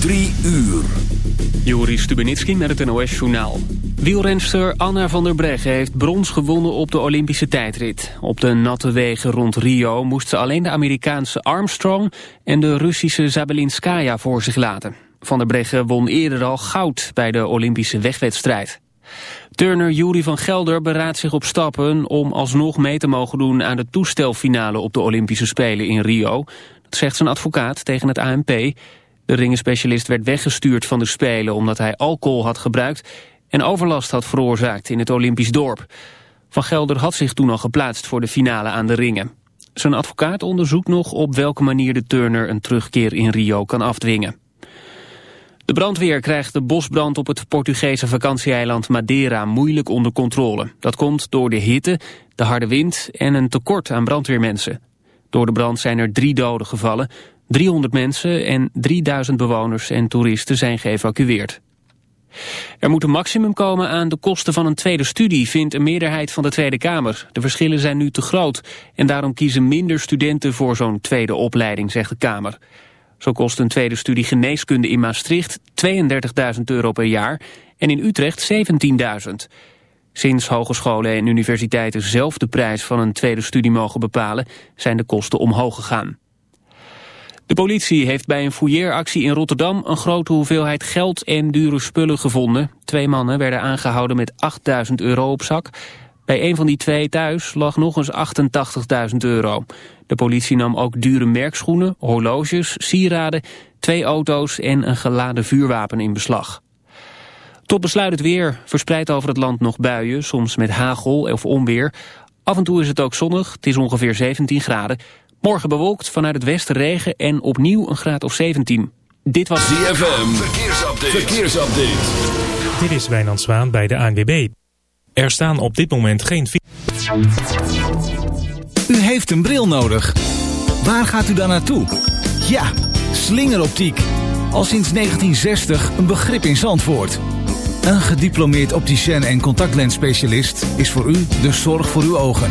Drie uur. Joris Stubenitski met het NOS-journaal. Wielrenster Anna van der Breggen heeft brons gewonnen op de Olympische tijdrit. Op de natte wegen rond Rio moest ze alleen de Amerikaanse Armstrong... en de Russische Zabelinskaya voor zich laten. Van der Breggen won eerder al goud bij de Olympische wegwedstrijd. Turner Jury van Gelder beraadt zich op stappen om alsnog mee te mogen doen aan de toestelfinale op de Olympische Spelen in Rio. Dat zegt zijn advocaat tegen het ANP. De ringenspecialist werd weggestuurd van de Spelen omdat hij alcohol had gebruikt en overlast had veroorzaakt in het Olympisch dorp. Van Gelder had zich toen al geplaatst voor de finale aan de ringen. Zijn advocaat onderzoekt nog op welke manier de Turner een terugkeer in Rio kan afdwingen. De brandweer krijgt de bosbrand op het Portugese vakantieeiland Madeira moeilijk onder controle. Dat komt door de hitte, de harde wind en een tekort aan brandweermensen. Door de brand zijn er drie doden gevallen. 300 mensen en 3000 bewoners en toeristen zijn geëvacueerd. Er moet een maximum komen aan de kosten van een tweede studie, vindt een meerderheid van de Tweede Kamer. De verschillen zijn nu te groot en daarom kiezen minder studenten voor zo'n tweede opleiding, zegt de Kamer. Zo kost een tweede studie geneeskunde in Maastricht 32.000 euro per jaar en in Utrecht 17.000. Sinds hogescholen en universiteiten zelf de prijs van een tweede studie mogen bepalen, zijn de kosten omhoog gegaan. De politie heeft bij een fouilleeractie in Rotterdam een grote hoeveelheid geld en dure spullen gevonden. Twee mannen werden aangehouden met 8000 euro op zak. Bij een van die twee thuis lag nog eens 88.000 euro. De politie nam ook dure merkschoenen, horloges, sieraden, twee auto's en een geladen vuurwapen in beslag. Tot besluit het weer. Verspreid over het land nog buien, soms met hagel of onweer. Af en toe is het ook zonnig, het is ongeveer 17 graden. Morgen bewolkt, vanuit het westen regen en opnieuw een graad of 17. Dit was ZFM, verkeersupdate. verkeersupdate. Dit is Wijnand Zwaan bij de ANWB. Er staan op dit moment geen... U heeft een bril nodig. Waar gaat u dan naartoe? Ja, slingeroptiek. Al sinds 1960 een begrip in Zandvoort. Een gediplomeerd opticien en contactlensspecialist is voor u de zorg voor uw ogen.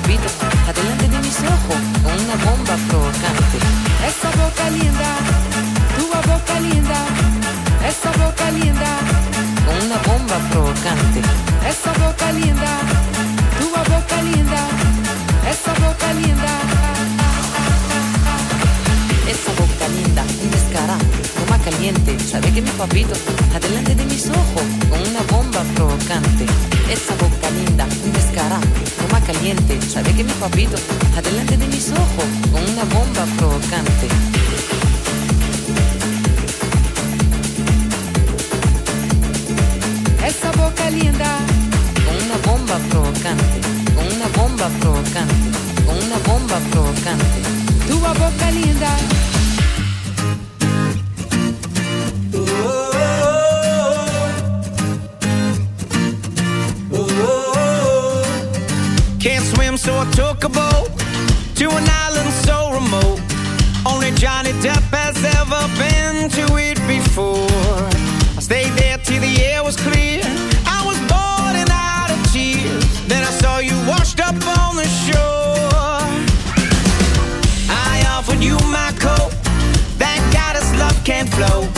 papito. Caliente, sabe que mi papito, adelante de mis ojos, con una bomba provocante. Esa boca linda, con una bomba provocante, con una bomba provocante, con una bomba provocante. Tu boca linda. Johnny Depp has ever been to it before. I stayed there till the air was clear. I was boiling out of tears. Then I saw you washed up on the shore. I offered you my coat. Thank God his love can't flow.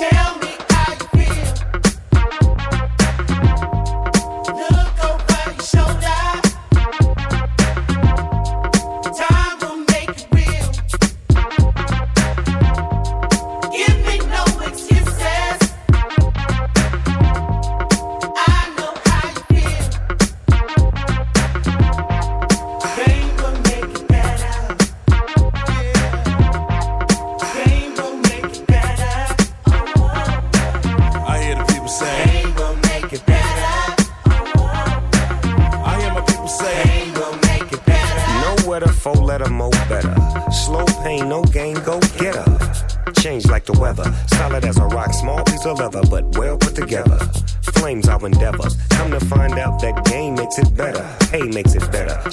hotel.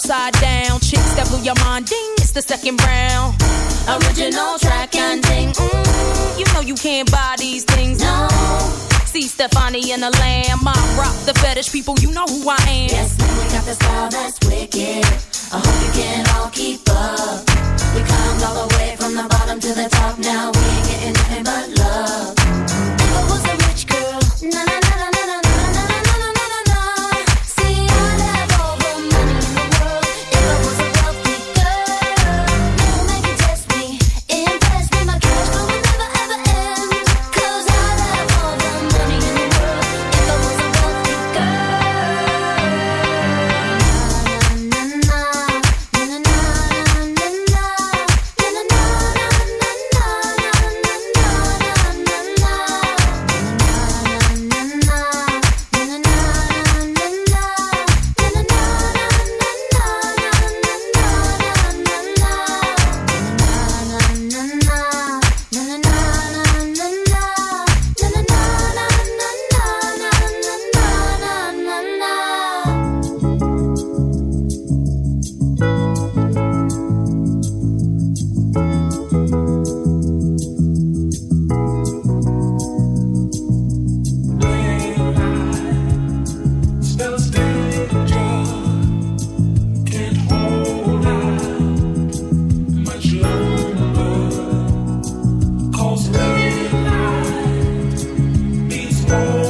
upside down. Chicks that blew your mind, ding, it's the second round. Original track and ding, mm, you know you can't buy these things. No. See Stefani and the lamb, I rock the fetish people, you know who I am. Yes, now we got the style that's wicked. I hope you can all keep up. We climbed all the way from the bottom to the top, now we ain't getting nothing but love. Never was a rich girl, nah. stay.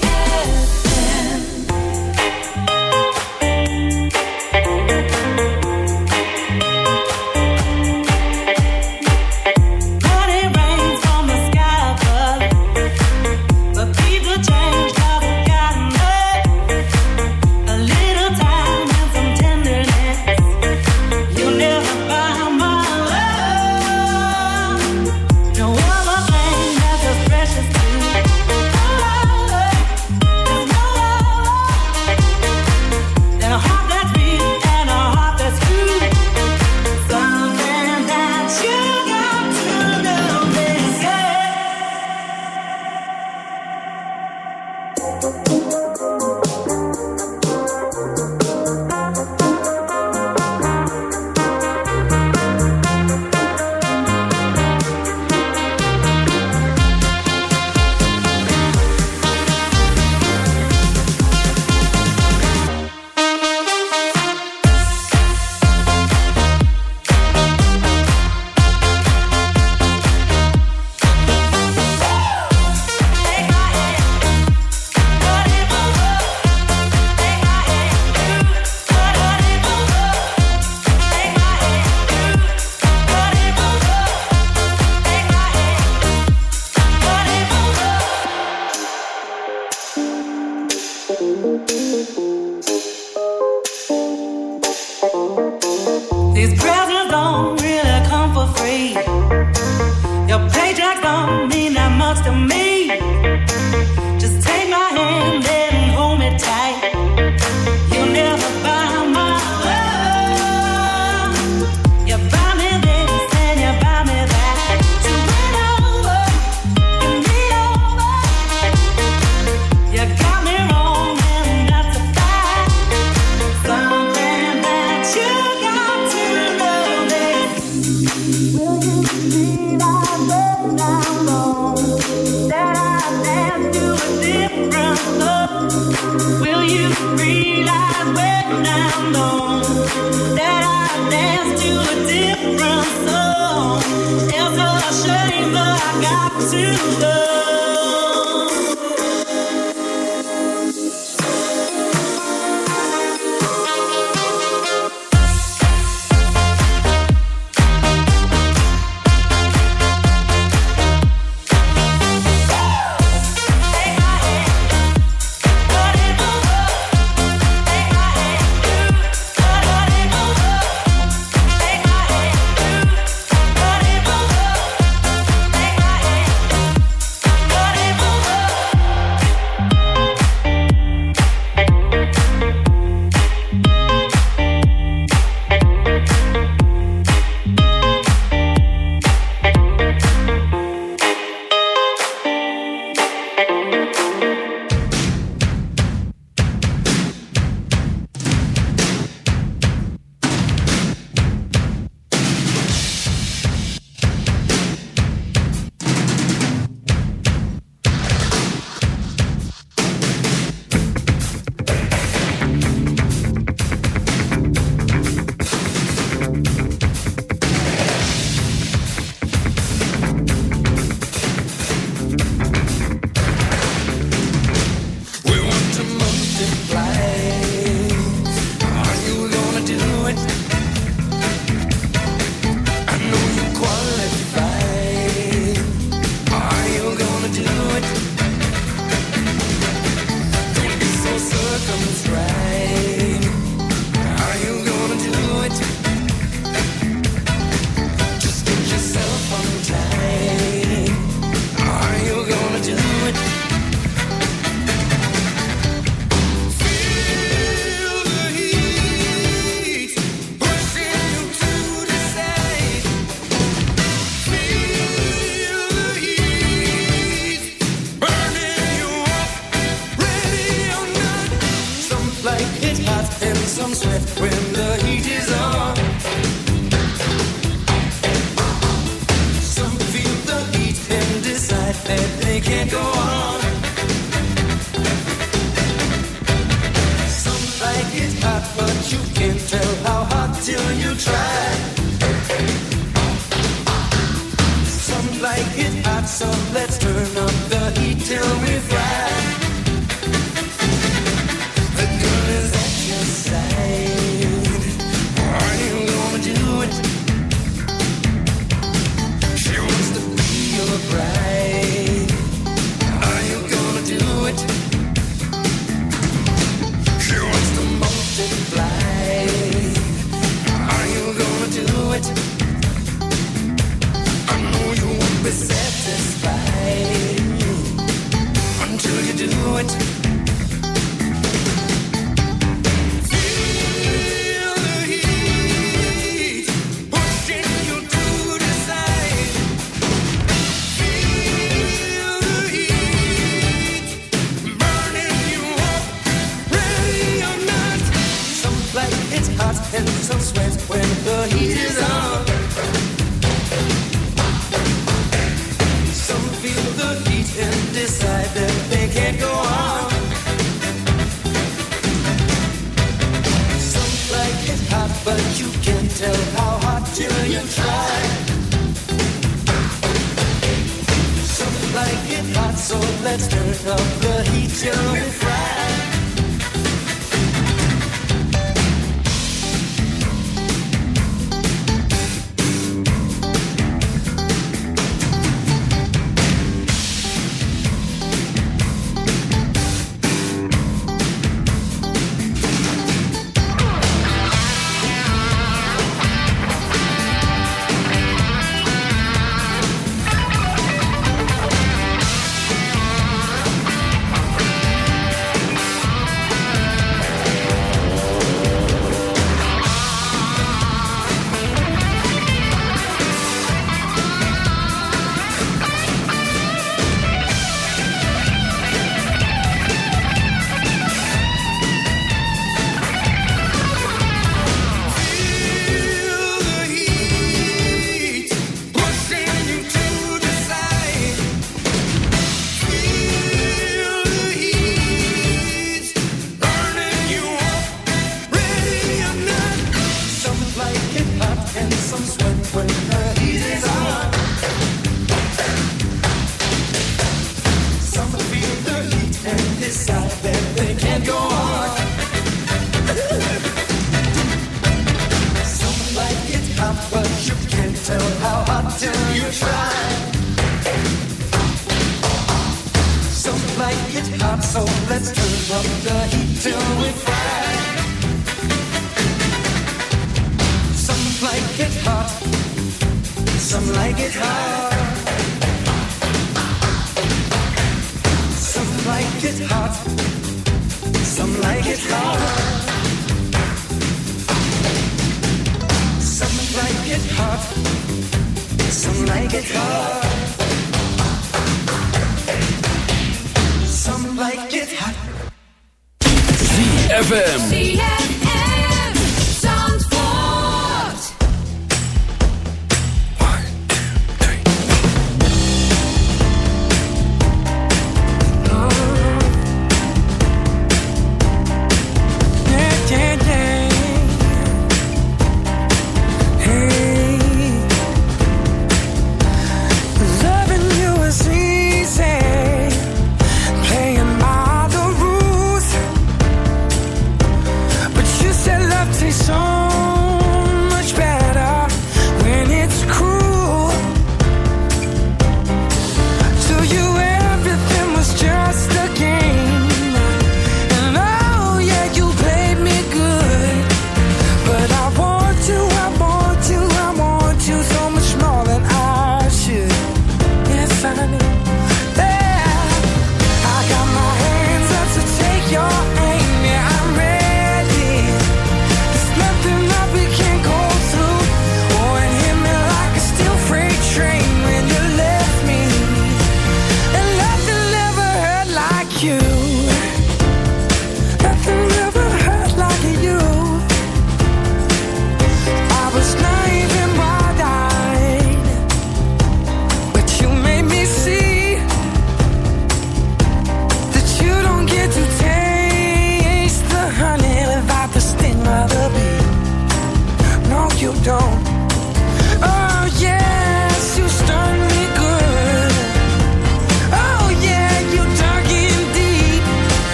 ZFM.